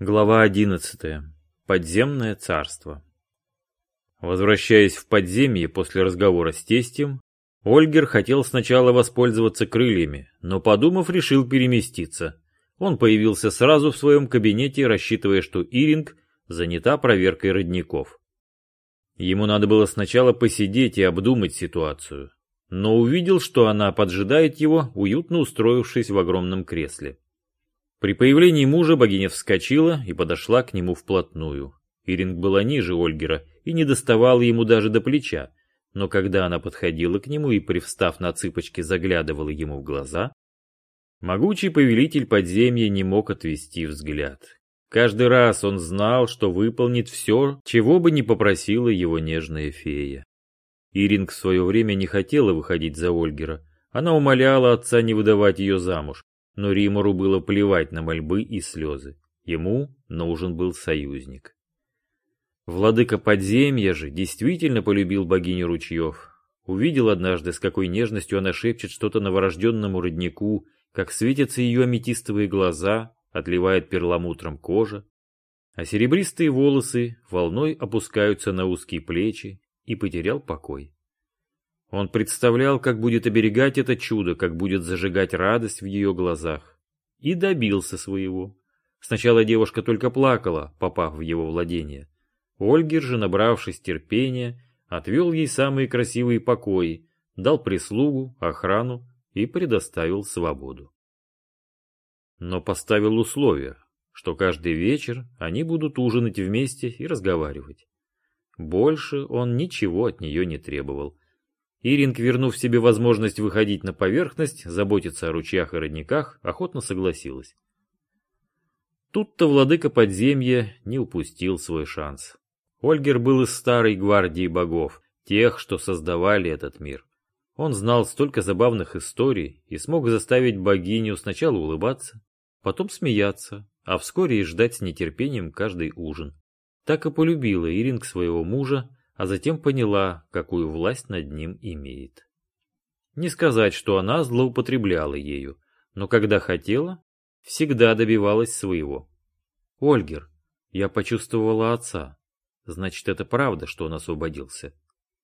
Глава 11. Подземное царство. Возвращаясь в подземье после разговора с тестем, Ольгер хотел сначала воспользоваться крыльями, но, подумав, решил переместиться. Он появился сразу в своем кабинете, рассчитывая, что Иринг занята проверкой родников. Ему надо было сначала посидеть и обдумать ситуацию, но увидел, что она поджидает его, уютно устроившись в огромном кресле. При появлении мужа богиня вскочила и подошла к нему вплотную. Иринг была ниже Ольгера и не доставала ему даже до плеча, но когда она подходила к нему и, привстав на цыпочки, заглядывала ему в глаза, могучий повелитель подземья не мог отвести взгляд. Каждый раз он знал, что выполнит все, чего бы ни попросила его нежная фея. Иринг в свое время не хотела выходить за Ольгера. Она умоляла отца не выдавать ее замуж, но Римору было плевать на мольбы и слезы. Ему нужен был союзник. Владыка подземья же действительно полюбил богиню ручьев. Увидел однажды, с какой нежностью она шепчет что-то новорожденному роднику, как светятся ее аметистовые глаза, отливает перламутром кожа, а серебристые волосы волной опускаются на узкие плечи и потерял покой. Он представлял, как будет оберегать это чудо, как будет зажигать радость в ее глазах. И добился своего. Сначала девушка только плакала, попав в его владение. Ольгер же, набравшись терпения, отвел ей самые красивые покои, дал прислугу, охрану и предоставил свободу. Но поставил условие, что каждый вечер они будут ужинать вместе и разговаривать. Больше он ничего от нее не требовал, Иринг, вернув себе возможность выходить на поверхность, заботиться о ручьях и родниках, охотно согласилась. Тут-то владыка подземья не упустил свой шанс. Ольгер был из старой гвардии богов, тех, что создавали этот мир. Он знал столько забавных историй и смог заставить богиню сначала улыбаться, потом смеяться, а вскоре и ждать с нетерпением каждый ужин. Так и полюбила Иринг своего мужа, а затем поняла, какую власть над ним имеет. Не сказать, что она злоупотребляла ею, но когда хотела, всегда добивалась своего. «Ольгер, я почувствовала отца. Значит, это правда, что он освободился.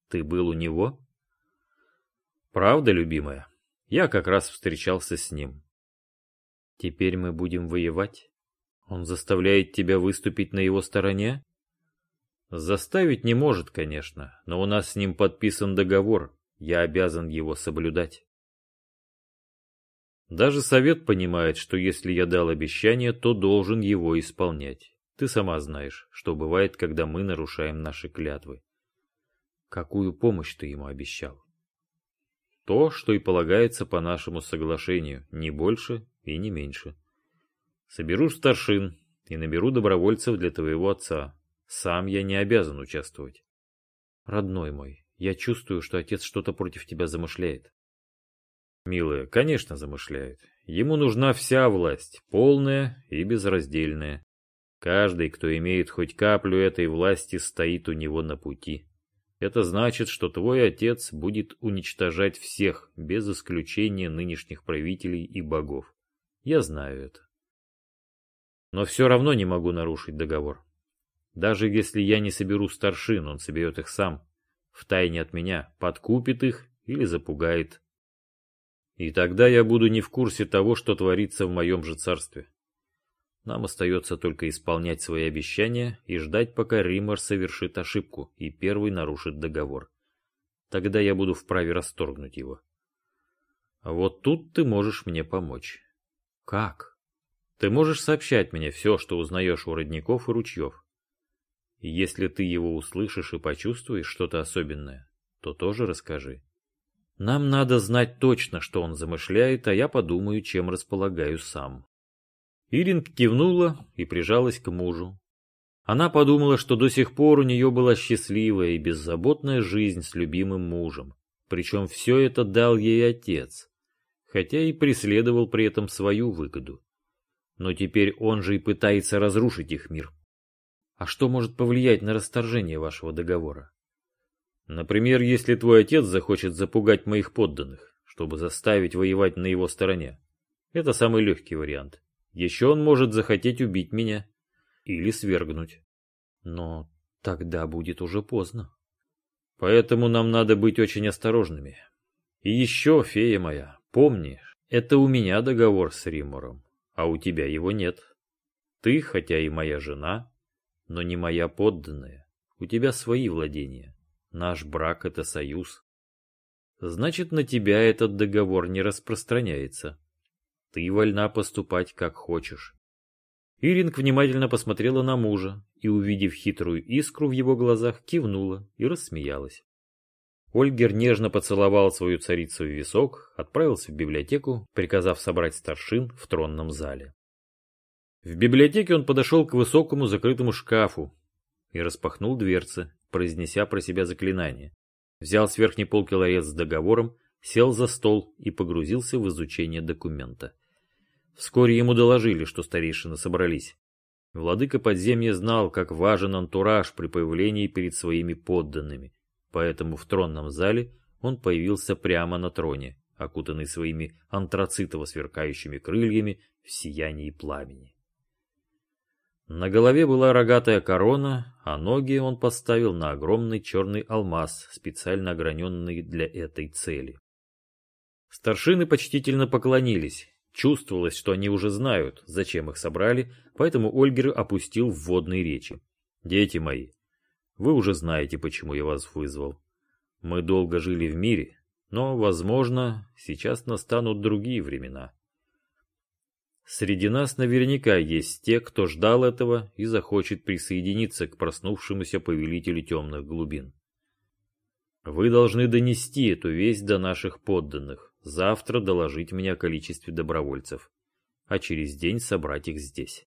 Ты был у него?» «Правда, любимая. Я как раз встречался с ним». «Теперь мы будем воевать? Он заставляет тебя выступить на его стороне?» Заставить не может, конечно, но у нас с ним подписан договор, я обязан его соблюдать. Даже совет понимает, что если я дал обещание, то должен его исполнять. Ты сама знаешь, что бывает, когда мы нарушаем наши клятвы. Какую помощь ты ему обещал? То, что и полагается по нашему соглашению, не больше и не меньше. Соберу старшин и наберу добровольцев для твоего отца, сам я не обязан участвовать. Родной мой, я чувствую, что отец что-то против тебя замышляет. Милая, конечно, замышляет. Ему нужна вся власть, полная и безраздельная. Каждый, кто имеет хоть каплю этой власти, стоит у него на пути. Это значит, что твой отец будет уничтожать всех, без исключения нынешних правителей и богов. Я знаю это. Но все равно не могу нарушить договор. Даже если я не соберу старшин, он соберет их сам, втайне от меня, подкупит их или запугает. И тогда я буду не в курсе того, что творится в моем же царстве. Нам остается только исполнять свои обещания и ждать, пока Риммер совершит ошибку и первый нарушит договор. Тогда я буду вправе расторгнуть его. Вот тут ты можешь мне помочь. Как? Ты можешь сообщать мне все, что узнаешь у родников и ручьев. Если ты его услышишь и почувствуешь что-то особенное, то тоже расскажи. Нам надо знать точно, что он замышляет, а я подумаю, чем располагаю сам. Ирин кивнула и прижалась к мужу. Она подумала, что до сих пор у нее была счастливая и беззаботная жизнь с любимым мужем. Причем все это дал ей отец, хотя и преследовал при этом свою выгоду. Но теперь он же и пытается разрушить их мир а что может повлиять на расторжение вашего договора? Например, если твой отец захочет запугать моих подданных, чтобы заставить воевать на его стороне. Это самый легкий вариант. Еще он может захотеть убить меня. или свергнуть. Но тогда будет уже поздно. Поэтому нам надо быть очень осторожными. И еще, фея моя, помни, это у меня договор с Римором, а у тебя его нет. Ты, хотя и моя жена, но не моя подданная. У тебя свои владения. Наш брак — это союз. Значит, на тебя этот договор не распространяется. Ты вольна поступать, как хочешь. Иринг внимательно посмотрела на мужа и, увидев хитрую искру в его глазах, кивнула и рассмеялась. Ольгер нежно поцеловал свою царицу в висок, отправился в библиотеку, приказав собрать старшин в тронном зале. В библиотеке он подошел к высокому закрытому шкафу и распахнул дверцы, произнеся про себя заклинание. Взял с верхней полки ларец с договором, сел за стол и погрузился в изучение документа. Вскоре ему доложили, что старейшины собрались. Владыка подземья знал, как важен антураж при появлении перед своими подданными, поэтому в тронном зале он появился прямо на троне, окутанный своими антрацитово сверкающими крыльями в сиянии пламени. На голове была рогатая корона, а ноги он поставил на огромный черный алмаз, специально ограненный для этой цели. Старшины почтительно поклонились. Чувствовалось, что они уже знают, зачем их собрали, поэтому Ольгер опустил в водные речи. «Дети мои, вы уже знаете, почему я вас вызвал. Мы долго жили в мире, но, возможно, сейчас настанут другие времена. Среди нас наверняка есть те, кто ждал этого и захочет присоединиться к проснувшемуся повелителю темных глубин. Вы должны донести эту весть до наших подданных, завтра доложить мне о количестве добровольцев, а через день собрать их здесь.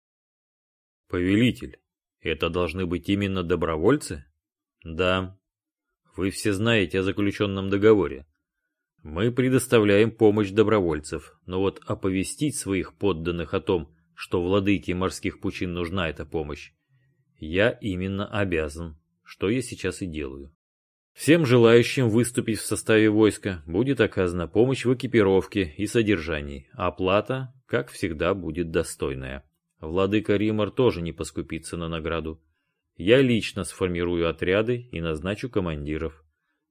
Повелитель, это должны быть именно добровольцы? Да. Вы все знаете о заключенном договоре. Мы предоставляем помощь добровольцев, но вот оповестить своих подданных о том, что владыке морских пучин нужна эта помощь, я именно обязан, что я сейчас и делаю. Всем желающим выступить в составе войска будет оказана помощь в экипировке и содержании, а оплата, как всегда, будет достойная. Владыка Римар тоже не поскупится на награду. Я лично сформирую отряды и назначу командиров.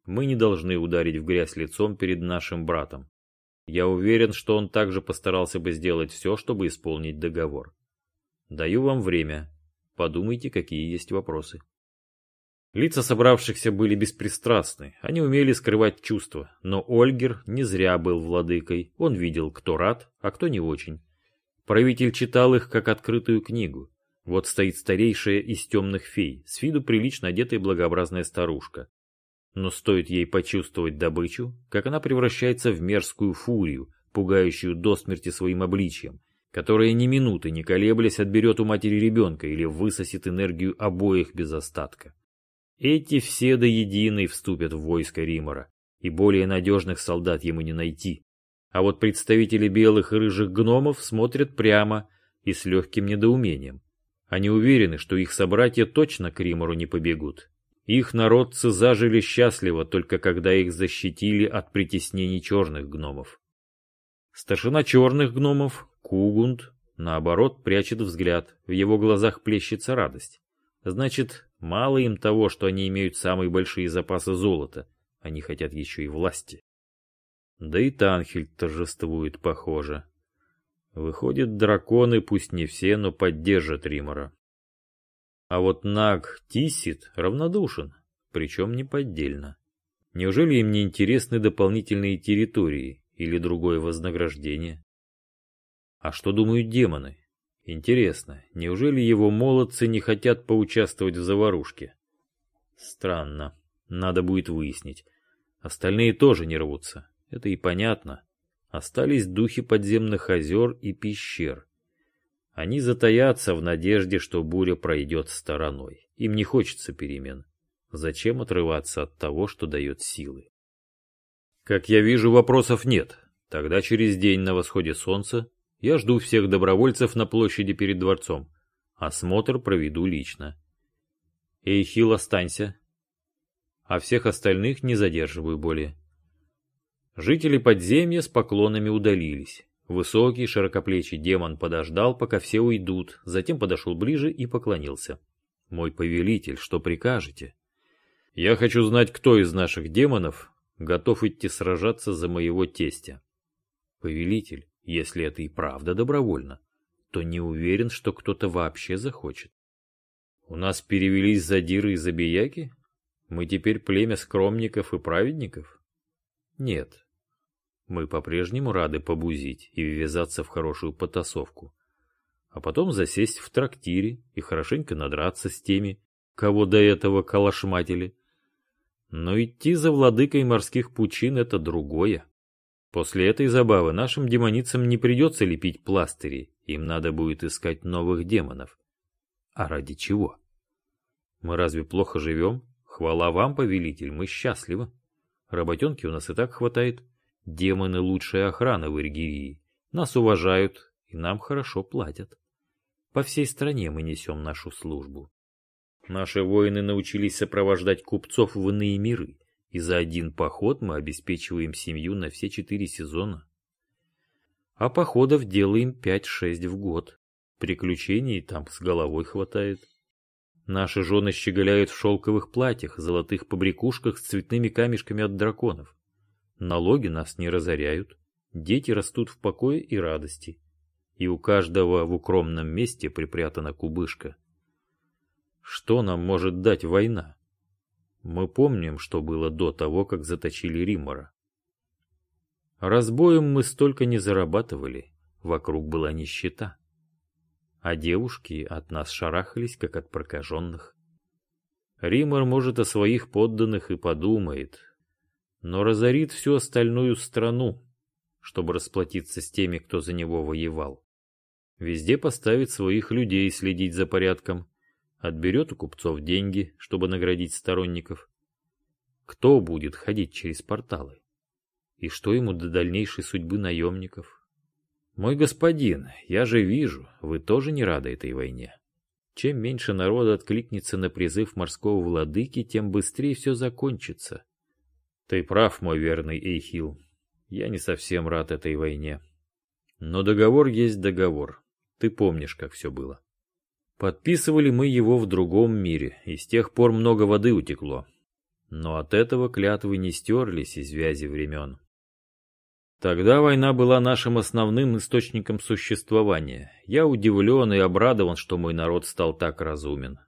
Мы не должны ударить в грязь лицом перед нашим братом. Я уверен, что он также постарался бы сделать все, чтобы исполнить договор. Даю вам время. Подумайте, какие есть вопросы. Лица собравшихся были беспристрастны, они умели скрывать чувства, но Ольгер не зря был владыкой, он видел, кто рад, а кто не очень. Правитель читал их как открытую книгу. Вот стоит старейшая из темных фей, с виду прилично одетая благообразная старушка. Но стоит ей почувствовать добычу, как она превращается в мерзкую фурию, пугающую до смерти своим обличием, которая ни минуты не колеблясь отберет у матери ребенка или высосет энергию обоих без остатка. Эти все до единой вступят в войско Римора, и более надежных солдат ему не найти. А вот представители белых и рыжих гномов смотрят прямо и с легким недоумением. Они уверены, что их собратья точно к Римору не побегут, их народцы зажили счастливо, только когда их защитили от притеснений черных гномов. Старшина черных гномов, Кугунд, наоборот, прячет взгляд, в его глазах плещется радость. Значит, мало им того, что они имеют самые большие запасы золота, они хотят еще и власти. Да и Танхель торжествует, похоже. Выходит, драконы, пусть не все, но поддержат Римора. А вот Наг Тисит равнодушен, причем неподдельно. Неужели им не интересны дополнительные территории или другое вознаграждение? А что думают демоны? Интересно, неужели его молодцы не хотят поучаствовать в заварушке? Странно. Надо будет выяснить. Остальные тоже не рвутся. Это и понятно. Остались духи подземных озер и пещер. Они затаятся в надежде, что буря пройдет стороной. Им не хочется перемен. Зачем отрываться от того, что дает силы? Как я вижу, вопросов нет. Тогда через день на восходе солнца я жду всех добровольцев на площади перед дворцом. Осмотр проведу лично. Эйхил, останься. А всех остальных не задерживаю более. Жители подземья с поклонами удалились. Высокий, широкоплечий демон подождал, пока все уйдут, затем подошел ближе и поклонился. «Мой повелитель, что прикажете?» «Я хочу знать, кто из наших демонов готов идти сражаться за моего тестя». «Повелитель, если это и правда добровольно, то не уверен, что кто-то вообще захочет. У нас перевелись задиры и забияки? Мы теперь племя скромников и праведников? Нет, мы по-прежнему рады побузить и ввязаться в хорошую потасовку, а потом засесть в трактире и хорошенько надраться с теми, кого до этого калашматили. Но идти за владыкой морских пучин — это другое. После этой забавы нашим демоницам не придется лепить пластыри, им надо будет искать новых демонов. А ради чего? Мы разве плохо живем? Хвала вам, повелитель, мы счастливы. Работенки у нас и так хватает. Демоны лучшая охрана в Иргирии. Нас уважают и нам хорошо платят. По всей стране мы несем нашу службу. Наши воины научились сопровождать купцов в иные миры, и за один поход мы обеспечиваем семью на все четыре сезона. А походов делаем пять-шесть в год. Приключений там с головой хватает. Наши жены щеголяют в шелковых платьях, золотых побрякушках с цветными камешками от драконов. Налоги нас не разоряют, дети растут в покое и радости, и у каждого в укромном месте припрятана кубышка. Что нам может дать война? Мы помним, что было до того, как заточили Римора. Разбоем мы столько не зарабатывали, вокруг была нищета. А девушки от нас шарахались, как от прокаженных. Римор, может, о своих подданных и подумает, но разорит всю остальную страну, чтобы расплатиться с теми, кто за него воевал. Везде поставит своих людей следить за порядком, отберет у купцов деньги, чтобы наградить сторонников. Кто будет ходить через порталы? И что ему до дальнейшей судьбы наемников? Мой господин, я же вижу, вы тоже не рады этой войне. Чем меньше народа откликнется на призыв морского владыки, тем быстрее все закончится. Ты прав, мой верный Эйхил. Я не совсем рад этой войне. Но договор есть договор. Ты помнишь, как все было. Подписывали мы его в другом мире, и с тех пор много воды утекло. Но от этого клятвы не стерлись из вязи времен. Тогда война была нашим основным источником существования. Я удивлен и обрадован, что мой народ стал так разумен.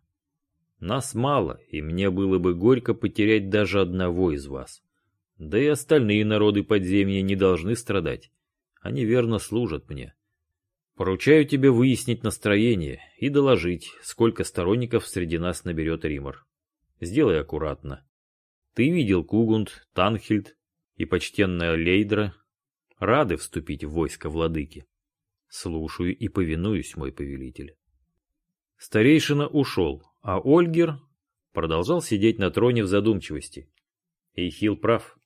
Нас мало, и мне было бы горько потерять даже одного из вас. Да и остальные народы подземья не должны страдать. Они верно служат мне. Поручаю тебе выяснить настроение и доложить, сколько сторонников среди нас наберет Римор. Сделай аккуратно. Ты видел Кугунд, Танхильд и почтенная Лейдра. Рады вступить в войско владыки. Слушаю и повинуюсь, мой повелитель. Старейшина ушел, а Ольгер продолжал сидеть на троне в задумчивости. Эйхил прав.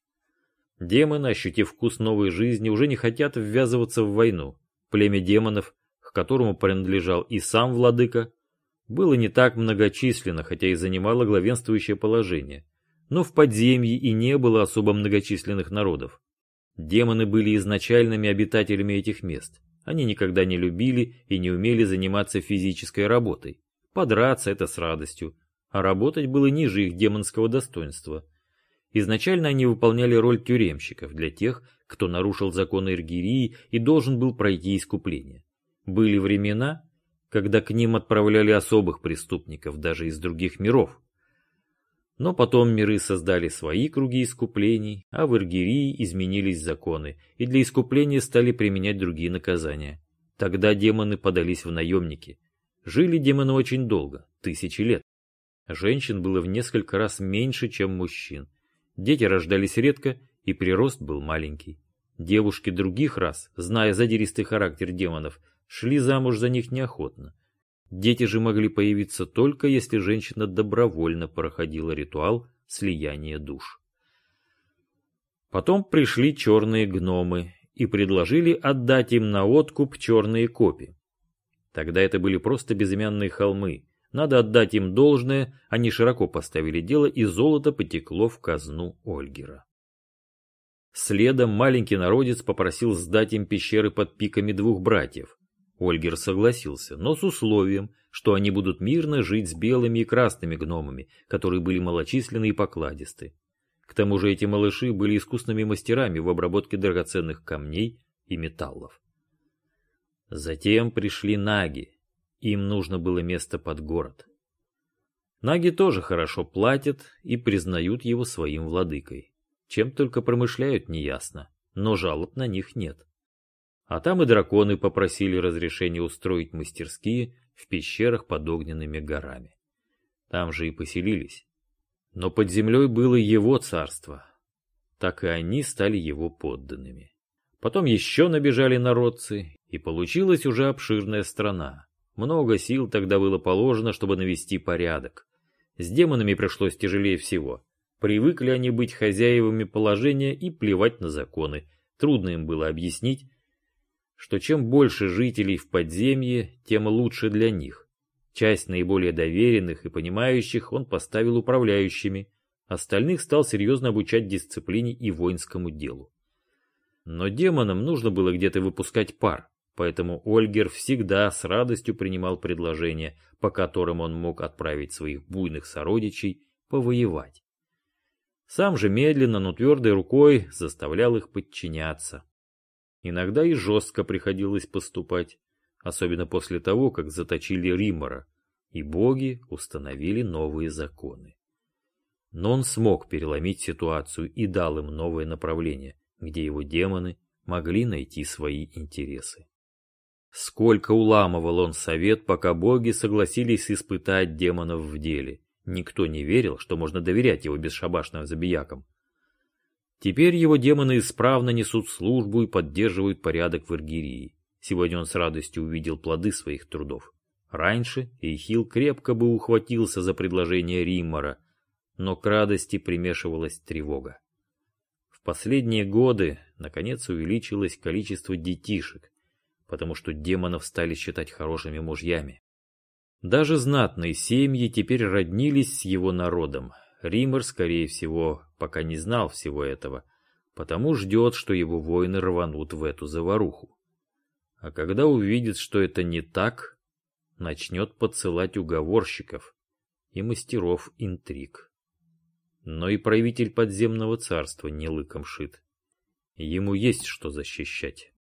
Демоны, ощутив вкус новой жизни, уже не хотят ввязываться в войну. Племя демонов, к которому принадлежал и сам владыка, было не так многочисленно, хотя и занимало главенствующее положение. Но в подземье и не было особо многочисленных народов. Демоны были изначальными обитателями этих мест. Они никогда не любили и не умели заниматься физической работой. Подраться это с радостью, а работать было ниже их демонского достоинства – Изначально они выполняли роль тюремщиков для тех, кто нарушил законы Иргирии и должен был пройти искупление. Были времена, когда к ним отправляли особых преступников даже из других миров. Но потом миры создали свои круги искуплений, а в Иргирии изменились законы, и для искупления стали применять другие наказания. Тогда демоны подались в наемники. Жили демоны очень долго, тысячи лет. Женщин было в несколько раз меньше, чем мужчин. Дети рождались редко, и прирост был маленький. Девушки других рас, зная задиристый характер демонов, шли замуж за них неохотно. Дети же могли появиться только, если женщина добровольно проходила ритуал слияния душ. Потом пришли черные гномы и предложили отдать им на откуп черные копи. Тогда это были просто безымянные холмы, надо отдать им должное, они широко поставили дело, и золото потекло в казну Ольгера. Следом маленький народец попросил сдать им пещеры под пиками двух братьев. Ольгер согласился, но с условием, что они будут мирно жить с белыми и красными гномами, которые были малочисленны и покладисты. К тому же эти малыши были искусными мастерами в обработке драгоценных камней и металлов. Затем пришли наги. Им нужно было место под город. Наги тоже хорошо платят и признают его своим владыкой. Чем только промышляют, неясно, но жалоб на них нет. А там и драконы попросили разрешения устроить мастерские в пещерах под огненными горами. Там же и поселились. Но под землей было его царство. Так и они стали его подданными. Потом еще набежали народцы, и получилась уже обширная страна. Много сил тогда было положено, чтобы навести порядок. С демонами пришлось тяжелее всего. Привыкли они быть хозяевами положения и плевать на законы. Трудно им было объяснить, что чем больше жителей в подземье, тем лучше для них. Часть наиболее доверенных и понимающих он поставил управляющими, остальных стал серьезно обучать дисциплине и воинскому делу. Но демонам нужно было где-то выпускать пар, поэтому Ольгер всегда с радостью принимал предложения, по которым он мог отправить своих буйных сородичей повоевать. Сам же медленно, но твердой рукой заставлял их подчиняться. Иногда и жестко приходилось поступать, особенно после того, как заточили Римора, и боги установили новые законы. Но он смог переломить ситуацию и дал им новое направление, где его демоны могли найти свои интересы. Сколько уламывал он совет, пока боги согласились испытать демонов в деле. Никто не верил, что можно доверять его бесшабашным забиякам. Теперь его демоны исправно несут службу и поддерживают порядок в Иргирии. Сегодня он с радостью увидел плоды своих трудов. Раньше Эйхил крепко бы ухватился за предложение Риммара, но к радости примешивалась тревога. В последние годы, наконец, увеличилось количество детишек, потому что демонов стали считать хорошими мужьями. Даже знатные семьи теперь роднились с его народом, Ример, скорее всего, пока не знал всего этого, потому ждет, что его воины рванут в эту заваруху. А когда увидит, что это не так, начнет подсылать уговорщиков и мастеров интриг. Но и правитель подземного царства не лыком шит. Ему есть что защищать.